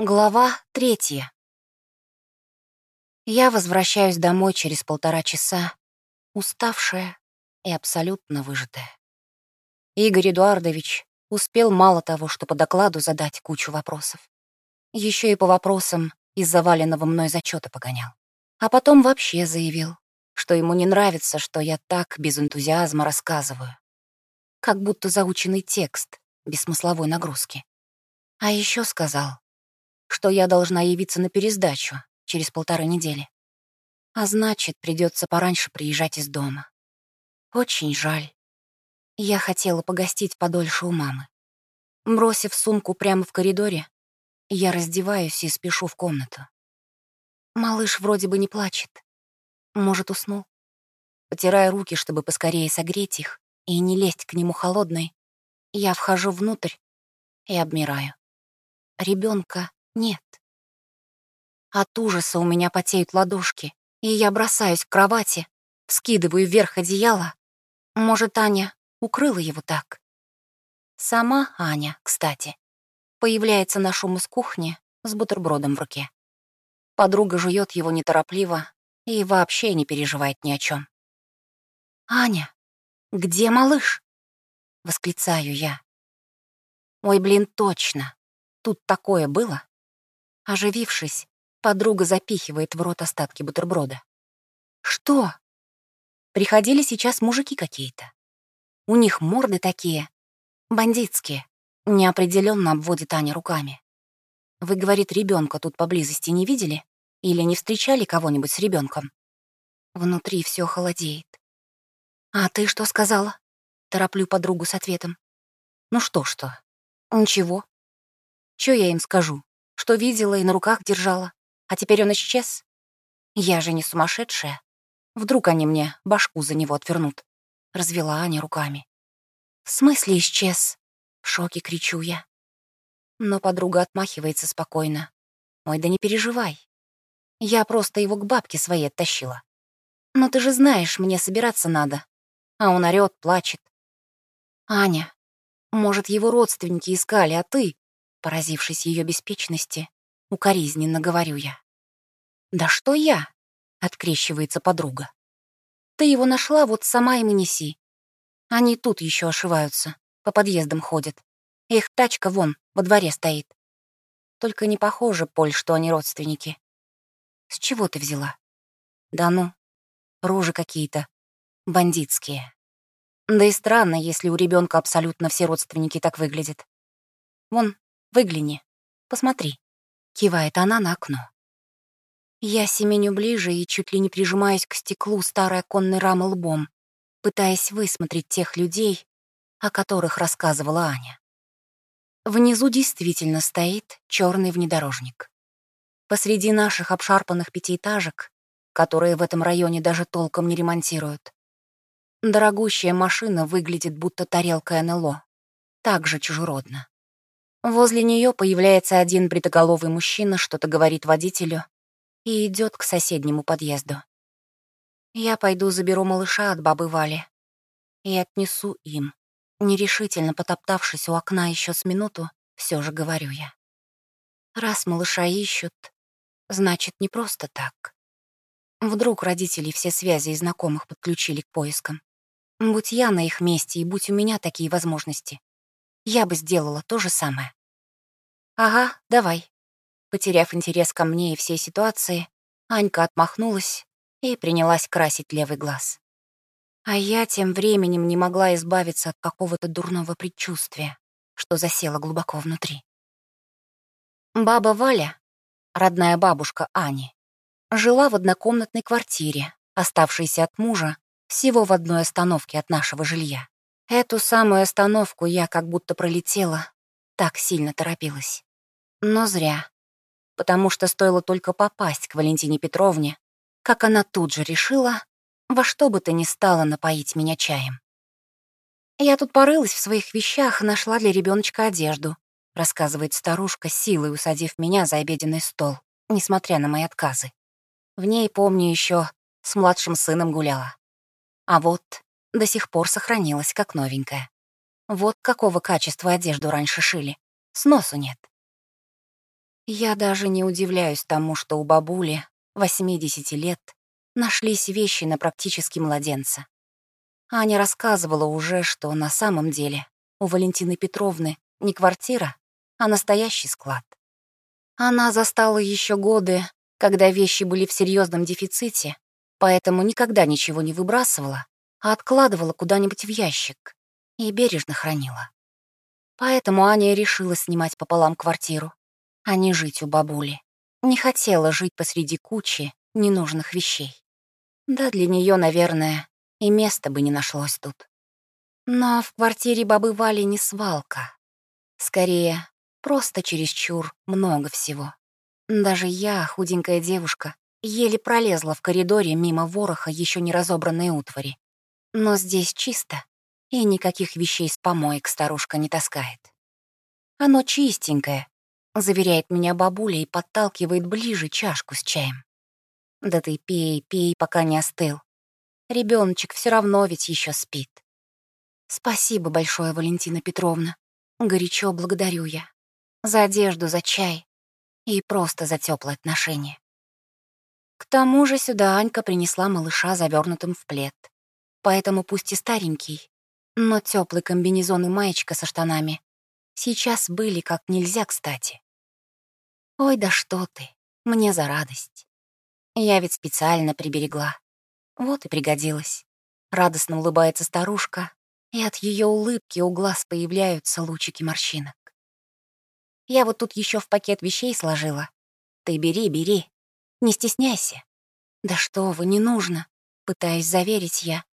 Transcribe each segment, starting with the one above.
Глава третья. Я возвращаюсь домой через полтора часа, уставшая и абсолютно выжатая. Игорь Эдуардович успел мало того, что по докладу задать кучу вопросов. Еще и по вопросам из заваленного мной зачета погонял. А потом вообще заявил, что ему не нравится, что я так без энтузиазма рассказываю. Как будто заученный текст, без смысловой нагрузки. А еще сказал, что я должна явиться на пересдачу через полторы недели. А значит, придется пораньше приезжать из дома. Очень жаль. Я хотела погостить подольше у мамы. Бросив сумку прямо в коридоре, я раздеваюсь и спешу в комнату. Малыш вроде бы не плачет. Может, уснул? Потирая руки, чтобы поскорее согреть их и не лезть к нему холодной, я вхожу внутрь и обмираю. Ребенка нет. От ужаса у меня потеют ладошки, и я бросаюсь к кровати, скидываю вверх одеяло. Может, Аня укрыла его так? Сама Аня, кстати, появляется на шум из кухни с бутербродом в руке. Подруга жует его неторопливо и вообще не переживает ни о чем. «Аня, где малыш?» — восклицаю я. «Ой, блин, точно. Тут такое было?» Оживившись, подруга запихивает в рот остатки бутерброда. «Что?» Приходили сейчас мужики какие-то. У них морды такие, бандитские. Неопределенно обводит Аня руками. Вы, говорит, ребенка тут поблизости не видели? Или не встречали кого-нибудь с ребенком? Внутри все холодеет. А ты что сказала? Тороплю подругу с ответом. Ну что, что? Ничего. Чё я им скажу? Что видела и на руках держала. А теперь он исчез. Я же не сумасшедшая. Вдруг они мне башку за него отвернут. Развела Аня руками. В смысле исчез? В шоке кричу я. Но подруга отмахивается спокойно. Ой, да не переживай. Я просто его к бабке своей оттащила. Но ты же знаешь, мне собираться надо. А он орёт, плачет. Аня, может, его родственники искали, а ты Поразившись ее беспечности, укоризненно говорю я. «Да что я?» — открещивается подруга. «Ты его нашла, вот сама им и неси. Они тут еще ошиваются, по подъездам ходят. Их тачка вон, во дворе стоит. Только не похоже, Поль, что они родственники. С чего ты взяла? Да ну, рожи какие-то, бандитские. Да и странно, если у ребенка абсолютно все родственники так выглядят. Вон, Выгляни, посмотри», — кивает она на окно. Я семеню ближе и чуть ли не прижимаюсь к стеклу старой оконной рамы лбом, пытаясь высмотреть тех людей, о которых рассказывала Аня. Внизу действительно стоит черный внедорожник. Посреди наших обшарпанных пятиэтажек, которые в этом районе даже толком не ремонтируют, дорогущая машина выглядит будто тарелка НЛО, так же чужеродно. Возле нее появляется один бритоголовый мужчина, что-то говорит водителю и идет к соседнему подъезду. Я пойду заберу малыша от бабы Вали и отнесу им. Нерешительно потоптавшись у окна еще с минуту, все же говорю я. Раз малыша ищут, значит, не просто так. Вдруг родители все связи и знакомых подключили к поискам. Будь я на их месте и будь у меня такие возможности, я бы сделала то же самое. «Ага, давай». Потеряв интерес ко мне и всей ситуации, Анька отмахнулась и принялась красить левый глаз. А я тем временем не могла избавиться от какого-то дурного предчувствия, что засело глубоко внутри. Баба Валя, родная бабушка Ани, жила в однокомнатной квартире, оставшейся от мужа всего в одной остановке от нашего жилья. Эту самую остановку я как будто пролетела, так сильно торопилась. Но зря, потому что стоило только попасть к Валентине Петровне, как она тут же решила, во что бы то ни стало напоить меня чаем. «Я тут порылась в своих вещах, нашла для ребеночка одежду», рассказывает старушка, силой усадив меня за обеденный стол, несмотря на мои отказы. В ней, помню, еще с младшим сыном гуляла. А вот до сих пор сохранилась как новенькая. Вот какого качества одежду раньше шили. Сносу нет. Я даже не удивляюсь тому, что у бабули, 80 лет, нашлись вещи на практически младенца. Аня рассказывала уже, что на самом деле у Валентины Петровны не квартира, а настоящий склад. Она застала еще годы, когда вещи были в серьезном дефиците, поэтому никогда ничего не выбрасывала, а откладывала куда-нибудь в ящик и бережно хранила. Поэтому Аня решила снимать пополам квартиру, а не жить у бабули. Не хотела жить посреди кучи ненужных вещей. Да, для нее, наверное, и места бы не нашлось тут. Но в квартире бабы Вали не свалка. Скорее, просто чересчур много всего. Даже я, худенькая девушка, еле пролезла в коридоре мимо вороха еще не разобранной утвари. Но здесь чисто, и никаких вещей с помоек старушка не таскает. Оно чистенькое, заверяет меня бабуля и подталкивает ближе чашку с чаем. Да ты пей, пей, пока не остыл. Ребеночек все равно ведь еще спит. Спасибо большое, Валентина Петровна. Горячо благодарю я. За одежду, за чай и просто за теплое отношение. К тому же сюда Анька принесла малыша, завернутым в плед. Поэтому пусть и старенький, но теплый комбинезон и маечка со штанами сейчас были как нельзя кстати. Ой, да что ты, мне за радость. Я ведь специально приберегла. Вот и пригодилась. Радостно улыбается старушка, и от ее улыбки у глаз появляются лучики морщинок. Я вот тут еще в пакет вещей сложила. Ты бери, бери. Не стесняйся. Да что вы, не нужно. Пытаюсь заверить я.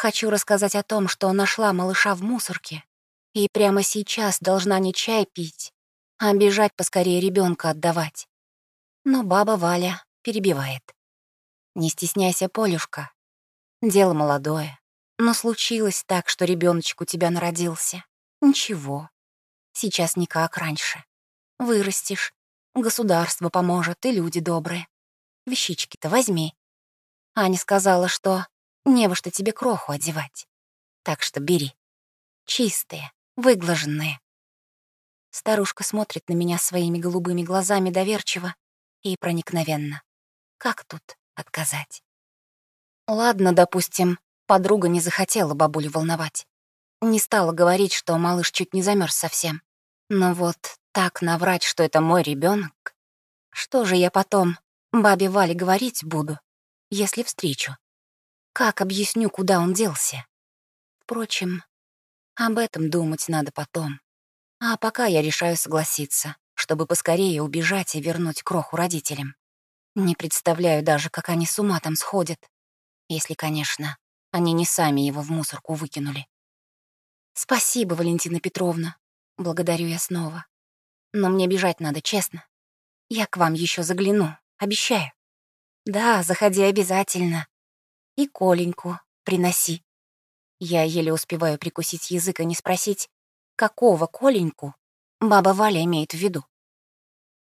Хочу рассказать о том, что нашла малыша в мусорке. И прямо сейчас должна не чай пить, а бежать поскорее ребенка отдавать. Но баба Валя перебивает. Не стесняйся, Полюшка. Дело молодое. Но случилось так, что ребеночек у тебя народился. Ничего. Сейчас не как раньше. Вырастешь. Государство поможет и люди добрые. Вещички-то возьми. Аня сказала, что не во что тебе кроху одевать. Так что бери. Чистые, выглаженные. Старушка смотрит на меня своими голубыми глазами доверчиво и проникновенно. Как тут отказать. Ладно, допустим, подруга не захотела бабулю волновать. Не стала говорить, что малыш чуть не замерз совсем. Но вот так наврать, что это мой ребенок. Что же я потом бабе Вале говорить буду, если встречу? Как объясню, куда он делся? Впрочем, об этом думать надо потом. А пока я решаю согласиться, чтобы поскорее убежать и вернуть кроху родителям. Не представляю даже, как они с ума там сходят. Если, конечно, они не сами его в мусорку выкинули. Спасибо, Валентина Петровна. Благодарю я снова. Но мне бежать надо, честно. Я к вам еще загляну, обещаю. Да, заходи обязательно. И Коленьку приноси. Я еле успеваю прикусить язык и не спросить, какого Коленьку баба Валя имеет в виду.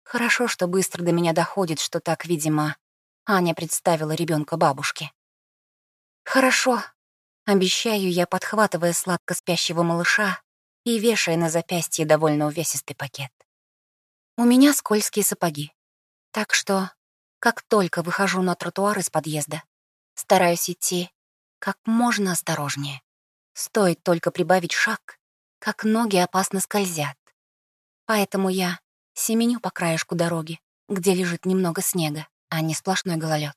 Хорошо, что быстро до меня доходит, что так, видимо, Аня представила ребенка бабушке. Хорошо, обещаю я, подхватывая сладко спящего малыша и вешая на запястье довольно увесистый пакет. У меня скользкие сапоги, так что, как только выхожу на тротуар из подъезда, стараюсь идти как можно осторожнее. Стоит только прибавить шаг, как ноги опасно скользят. Поэтому я Семеню по краешку дороги, где лежит немного снега, а не сплошной гололед.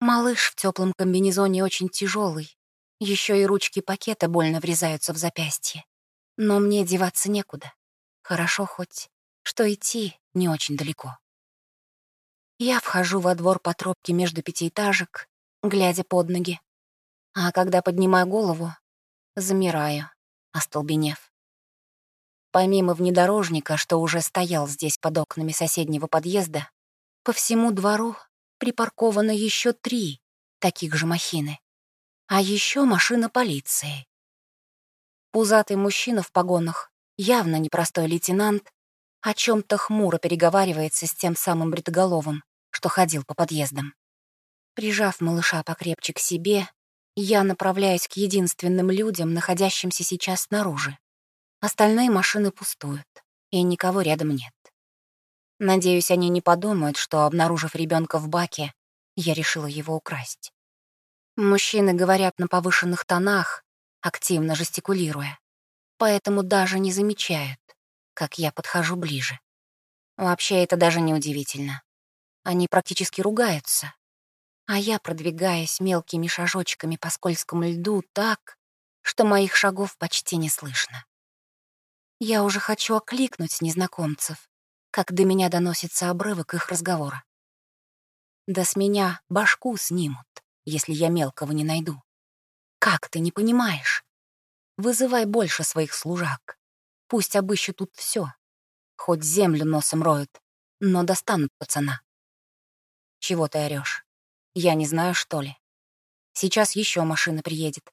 Малыш в теплом комбинезоне очень тяжелый. Еще и ручки пакета больно врезаются в запястье. Но мне деваться некуда. Хорошо хоть, что идти не очень далеко. Я вхожу во двор по тропке между пятиэтажек, глядя под ноги. А когда поднимаю голову, замираю, остолбенев. Помимо внедорожника, что уже стоял здесь под окнами соседнего подъезда, по всему двору припарковано еще три таких же махины. А еще машина полиции. Пузатый мужчина в погонах, явно непростой лейтенант, о чем то хмуро переговаривается с тем самым бритоголовым, что ходил по подъездам. Прижав малыша покрепче к себе, я направляюсь к единственным людям, находящимся сейчас снаружи. Остальные машины пустуют, и никого рядом нет. Надеюсь, они не подумают, что, обнаружив ребенка в баке, я решила его украсть. Мужчины говорят на повышенных тонах, активно жестикулируя, поэтому даже не замечают, как я подхожу ближе. Вообще, это даже не удивительно. Они практически ругаются, а я продвигаюсь мелкими шажочками по скользкому льду так, что моих шагов почти не слышно. Я уже хочу окликнуть незнакомцев, как до меня доносится обрывок их разговора. Да с меня башку снимут, если я мелкого не найду. Как ты не понимаешь? Вызывай больше своих служак. Пусть обыщут тут все. Хоть землю носом роют, но достанут пацана. Чего ты орешь? Я не знаю, что ли. Сейчас еще машина приедет.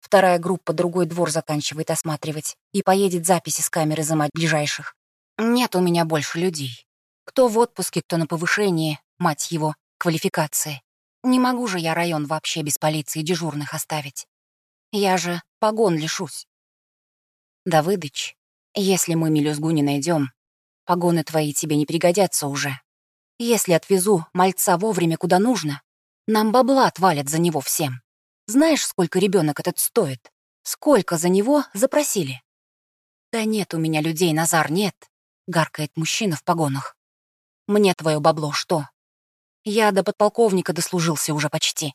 Вторая группа другой двор заканчивает осматривать и поедет записи с камеры изымать ближайших. Нет у меня больше людей. Кто в отпуске, кто на повышении, мать его, квалификации. Не могу же я район вообще без полиции дежурных оставить. Я же погон лишусь. Давыдыч, если мы мелюзгу не найдем, погоны твои тебе не пригодятся уже. Если отвезу мальца вовремя куда нужно, нам бабла отвалят за него всем. Знаешь, сколько ребенок этот стоит? Сколько за него запросили? Да нет у меня людей, Назар, нет гаркает мужчина в погонах. «Мне твое бабло что? Я до подполковника дослужился уже почти.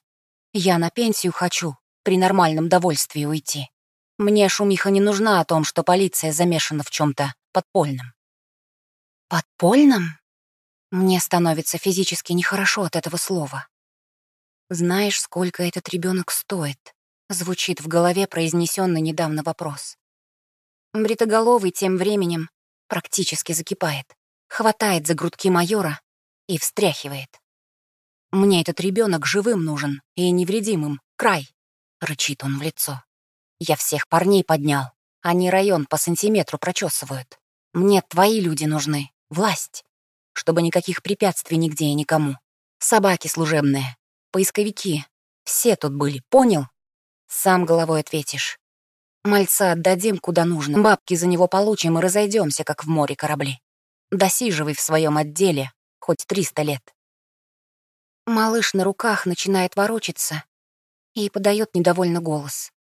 Я на пенсию хочу, при нормальном довольствии уйти. Мне шумиха не нужна о том, что полиция замешана в чем то подпольном». «Подпольном?» Мне становится физически нехорошо от этого слова. «Знаешь, сколько этот ребенок стоит?» Звучит в голове произнесенный недавно вопрос. Бритоголовый тем временем практически закипает, хватает за грудки майора и встряхивает. «Мне этот ребенок живым нужен и невредимым, край!» — рычит он в лицо. «Я всех парней поднял, они район по сантиметру прочесывают. Мне твои люди нужны, власть, чтобы никаких препятствий нигде и никому. Собаки служебные, поисковики, все тут были, понял? Сам головой ответишь. Мальца отдадим куда нужно, бабки за него получим и разойдемся, как в море корабли. Досиживай в своем отделе хоть триста лет. Малыш на руках начинает ворочаться и подает недовольно голос.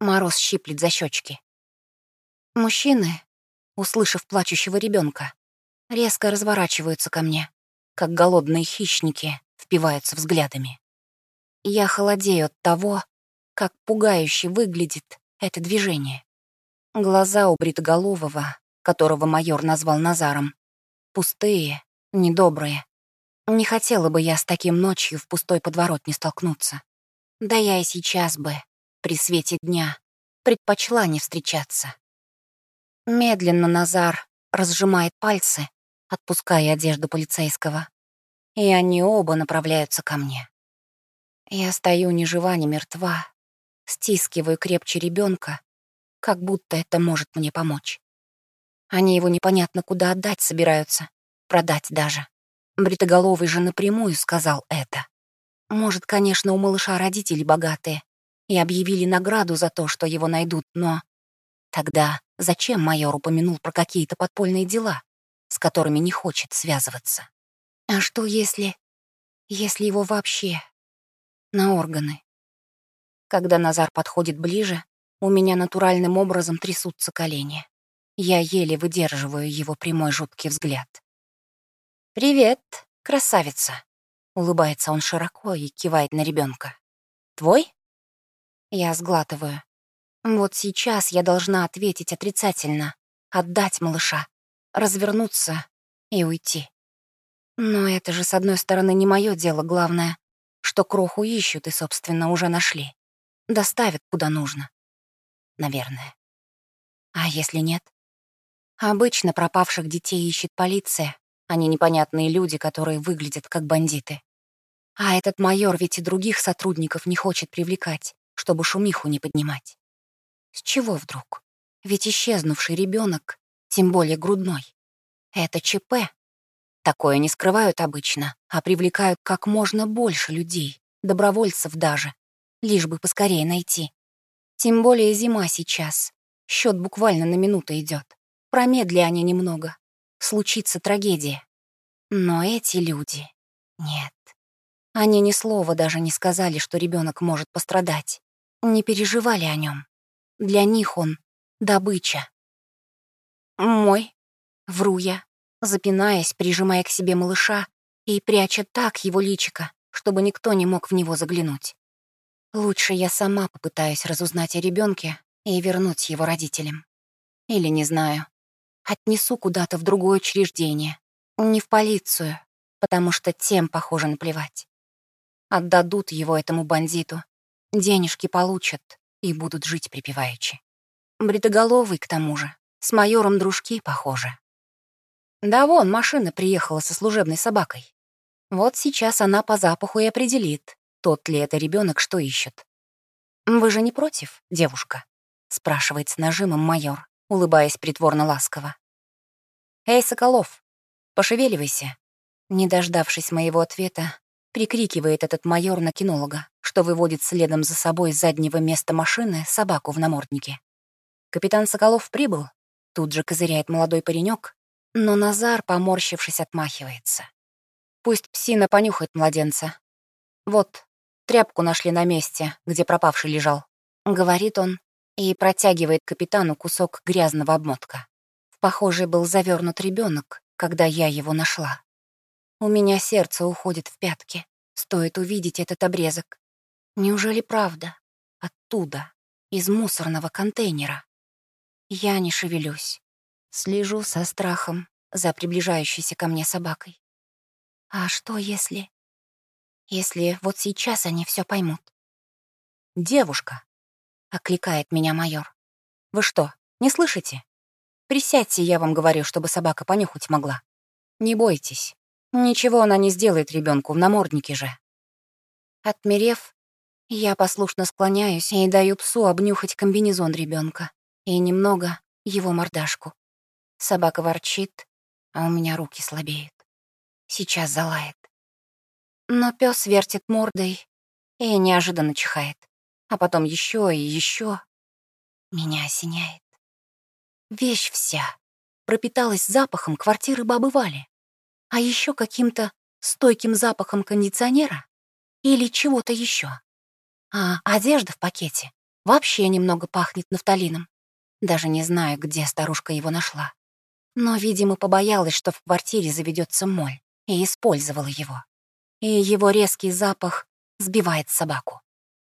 Мороз щиплет за щечки. Мужчины, услышав плачущего ребенка, резко разворачиваются ко мне, как голодные хищники впиваются взглядами. Я холодею от того, как пугающе выглядит это движение. Глаза у бритоголового, которого майор назвал Назаром, пустые, недобрые. Не хотела бы я с таким ночью в пустой подворот не столкнуться. Да я и сейчас бы, при свете дня, предпочла не встречаться. Медленно Назар разжимает пальцы, отпуская одежду полицейского, и они оба направляются ко мне. Я стою ни жива, ни мертва, стискиваю крепче ребенка, как будто это может мне помочь. Они его непонятно куда отдать собираются, продать даже. Бритоголовый же напрямую сказал это. Может, конечно, у малыша родители богатые и объявили награду за то, что его найдут, но... Тогда зачем майор упомянул про какие-то подпольные дела, с которыми не хочет связываться? А что если... если его вообще на органы когда Назар подходит ближе, у меня натуральным образом трясутся колени. Я еле выдерживаю его прямой жуткий взгляд. «Привет, красавица!» Улыбается он широко и кивает на ребенка. «Твой?» Я сглатываю. Вот сейчас я должна ответить отрицательно, отдать малыша, развернуться и уйти. Но это же, с одной стороны, не мое дело, главное, что кроху ищут и, собственно, уже нашли. Доставят куда нужно. Наверное. А если нет? Обычно пропавших детей ищет полиция, а не непонятные люди, которые выглядят как бандиты. А этот майор ведь и других сотрудников не хочет привлекать, чтобы шумиху не поднимать. С чего вдруг? Ведь исчезнувший ребенок, тем более грудной, это ЧП. Такое не скрывают обычно, а привлекают как можно больше людей, добровольцев даже, лишь бы поскорее найти. Тем более зима сейчас. Счет буквально на минуту идет. Промедли они немного. Случится трагедия. Но эти люди... Нет. Они ни слова даже не сказали, что ребенок может пострадать. Не переживали о нем. Для них он — добыча. «Мой», — вру я, запинаясь, прижимая к себе малыша и пряча так его личико, чтобы никто не мог в него заглянуть. Лучше я сама попытаюсь разузнать о ребенке и вернуть его родителям. Или, не знаю, отнесу куда-то в другое учреждение, не в полицию, потому что тем, похоже, наплевать. Отдадут его этому бандиту, денежки получат и будут жить припеваючи. Бритоголовый, к тому же, с майором дружки, похоже. Да вон, машина приехала со служебной собакой. Вот сейчас она по запаху и определит, тот ли это ребенок, что ищет. «Вы же не против, девушка?» — спрашивает с нажимом майор, улыбаясь притворно ласково. «Эй, Соколов, пошевеливайся!» Не дождавшись моего ответа, прикрикивает этот майор на кинолога, что выводит следом за собой с заднего места машины собаку в наморднике. Капитан Соколов прибыл, тут же козыряет молодой паренек, но Назар, поморщившись, отмахивается. Пусть псина понюхает младенца. Вот, тряпку нашли на месте, где пропавший лежал. Говорит он и протягивает капитану кусок грязного обмотка. В похожий был завернут ребенок, когда я его нашла. У меня сердце уходит в пятки. Стоит увидеть этот обрезок. Неужели правда? Оттуда, из мусорного контейнера. Я не шевелюсь. Слежу со страхом за приближающейся ко мне собакой. А что если... Если вот сейчас они все поймут? «Девушка!» — окликает меня майор. «Вы что, не слышите? Присядьте, я вам говорю, чтобы собака понюхать могла. Не бойтесь. Ничего она не сделает ребенку в наморднике же». Отмерев, я послушно склоняюсь и даю псу обнюхать комбинезон ребенка и немного его мордашку. Собака ворчит, а у меня руки слабеют. Сейчас залает. Но пес вертит мордой и неожиданно чихает. А потом еще и еще. Меня осеняет. Вещь вся пропиталась запахом квартиры бабы Вали. А еще каким-то стойким запахом кондиционера или чего-то еще. А одежда в пакете вообще немного пахнет нафталином. Даже не знаю, где старушка его нашла. Но, видимо, побоялась, что в квартире заведется моль, и использовала его и его резкий запах сбивает собаку.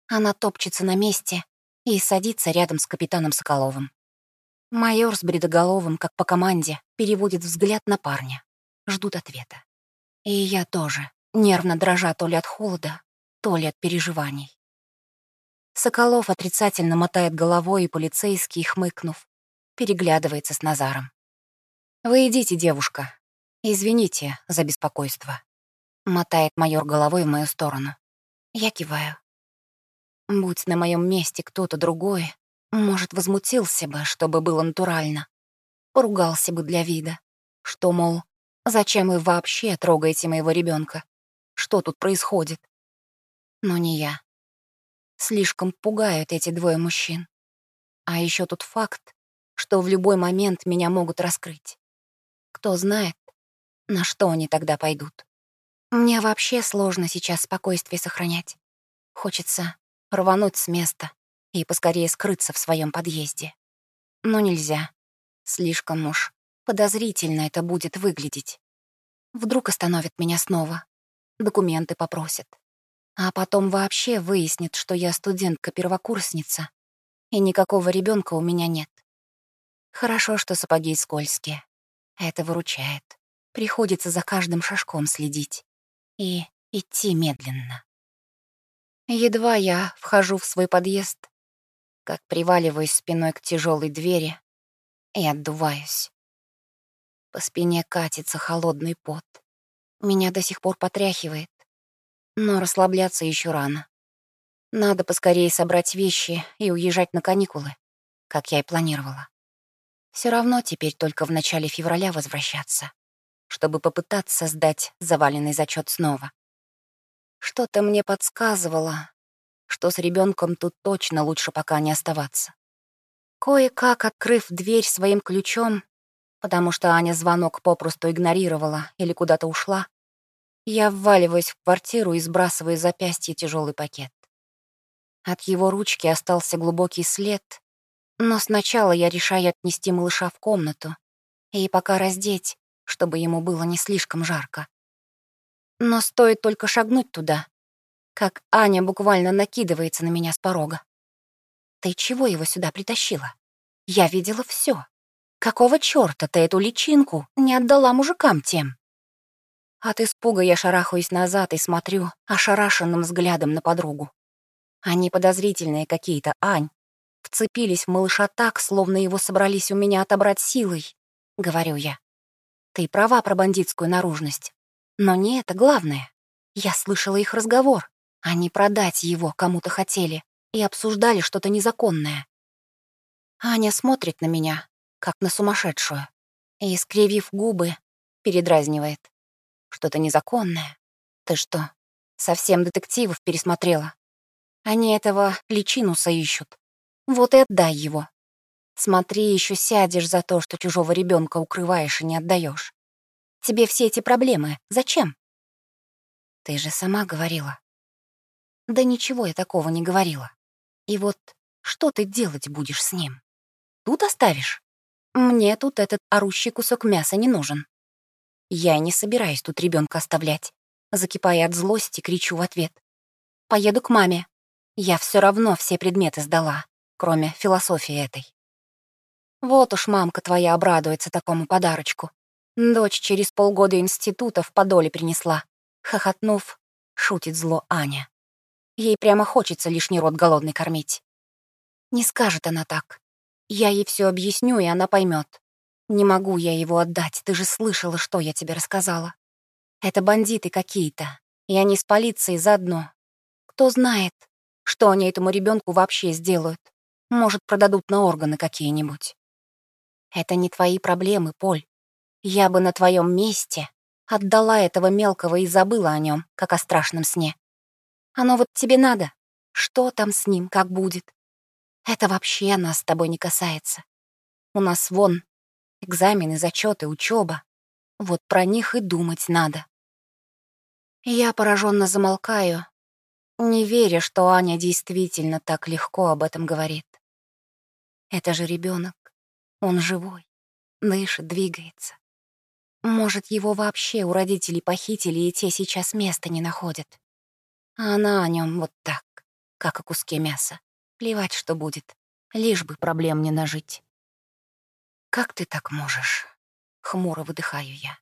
Она топчется на месте и садится рядом с капитаном Соколовым. Майор с бредоголовым, как по команде, переводит взгляд на парня. Ждут ответа. И я тоже, нервно дрожа то ли от холода, то ли от переживаний. Соколов отрицательно мотает головой, и полицейский, хмыкнув, переглядывается с Назаром. «Вы идите, девушка. Извините за беспокойство». Мотает майор головой в мою сторону. Я киваю. Будь на моем месте кто-то другой, может, возмутился бы, чтобы было натурально. Поругался бы для вида. Что, мол, зачем вы вообще трогаете моего ребенка? Что тут происходит? Но не я. Слишком пугают эти двое мужчин. А еще тут факт, что в любой момент меня могут раскрыть. Кто знает, на что они тогда пойдут. Мне вообще сложно сейчас спокойствие сохранять. Хочется рвануть с места и поскорее скрыться в своем подъезде. Но нельзя. Слишком уж подозрительно это будет выглядеть. Вдруг остановят меня снова, документы попросят. А потом вообще выяснит, что я студентка-первокурсница, и никакого ребенка у меня нет. Хорошо, что сапоги скользкие. Это выручает. Приходится за каждым шажком следить и идти медленно. Едва я вхожу в свой подъезд, как приваливаюсь спиной к тяжелой двери и отдуваюсь. По спине катится холодный пот. Меня до сих пор потряхивает, но расслабляться еще рано. Надо поскорее собрать вещи и уезжать на каникулы, как я и планировала. Все равно теперь только в начале февраля возвращаться чтобы попытаться сдать заваленный зачет снова. Что-то мне подсказывало, что с ребенком тут точно лучше пока не оставаться. Кое-как, открыв дверь своим ключом, потому что Аня звонок попросту игнорировала или куда-то ушла, я вваливаюсь в квартиру и сбрасываю запястье тяжелый пакет. От его ручки остался глубокий след, но сначала я решаю отнести малыша в комнату и пока раздеть, чтобы ему было не слишком жарко. Но стоит только шагнуть туда, как Аня буквально накидывается на меня с порога. «Ты чего его сюда притащила? Я видела все. Какого чёрта ты эту личинку не отдала мужикам тем?» От испуга я шарахаюсь назад и смотрю ошарашенным взглядом на подругу. Они подозрительные какие-то, Ань. Вцепились в малыша так, словно его собрались у меня отобрать силой, — говорю я. Ты права про бандитскую наружность. Но не это главное. Я слышала их разговор. Они продать его кому-то хотели и обсуждали что-то незаконное. Аня смотрит на меня, как на сумасшедшую, и, скривив губы, передразнивает. Что-то незаконное. Ты что, совсем детективов пересмотрела? Они этого личинуса ищут. Вот и отдай его. Смотри, еще сядешь за то, что чужого ребенка укрываешь и не отдаешь. Тебе все эти проблемы зачем? Ты же сама говорила. Да ничего я такого не говорила. И вот что ты делать будешь с ним? Тут оставишь? Мне тут этот орущий кусок мяса не нужен. Я не собираюсь тут ребенка оставлять. Закипая от злости, кричу в ответ. Поеду к маме. Я все равно все предметы сдала, кроме философии этой. Вот уж мамка твоя обрадуется такому подарочку. Дочь через полгода института в подоле принесла. Хохотнув, шутит зло Аня. Ей прямо хочется лишний рот голодный кормить. Не скажет она так. Я ей все объясню, и она поймет. Не могу я его отдать, ты же слышала, что я тебе рассказала. Это бандиты какие-то, и они с полицией заодно. Кто знает, что они этому ребенку вообще сделают. Может, продадут на органы какие-нибудь. Это не твои проблемы, Поль. Я бы на твоем месте отдала этого мелкого и забыла о нем, как о страшном сне. Оно вот тебе надо. Что там с ним, как будет? Это вообще нас с тобой не касается. У нас вон Экзамены, зачеты, учеба. Вот про них и думать надо. Я пораженно замолкаю, не веря, что Аня действительно так легко об этом говорит. Это же ребенок, он живой, дышит, двигается. Может, его вообще у родителей похитили, и те сейчас места не находят. А она о нем вот так, как о куске мяса. Плевать, что будет, лишь бы проблем не нажить. «Как ты так можешь?» — хмуро выдыхаю я.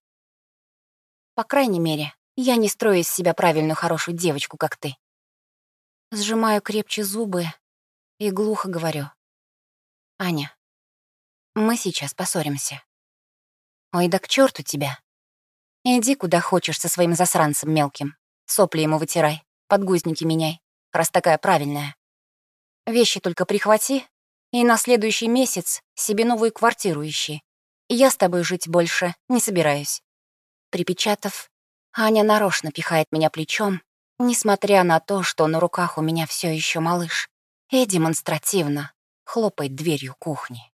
«По крайней мере, я не строю из себя правильную хорошую девочку, как ты». Сжимаю крепче зубы и глухо говорю. «Аня, мы сейчас поссоримся». «Ой, да к черту тебя. Иди куда хочешь со своим засранцем мелким. Сопли ему вытирай, подгузники меняй, раз такая правильная. Вещи только прихвати и на следующий месяц себе новую квартиру ищи. Я с тобой жить больше не собираюсь». Припечатав, Аня нарочно пихает меня плечом, несмотря на то, что на руках у меня все еще малыш, и демонстративно хлопает дверью кухни.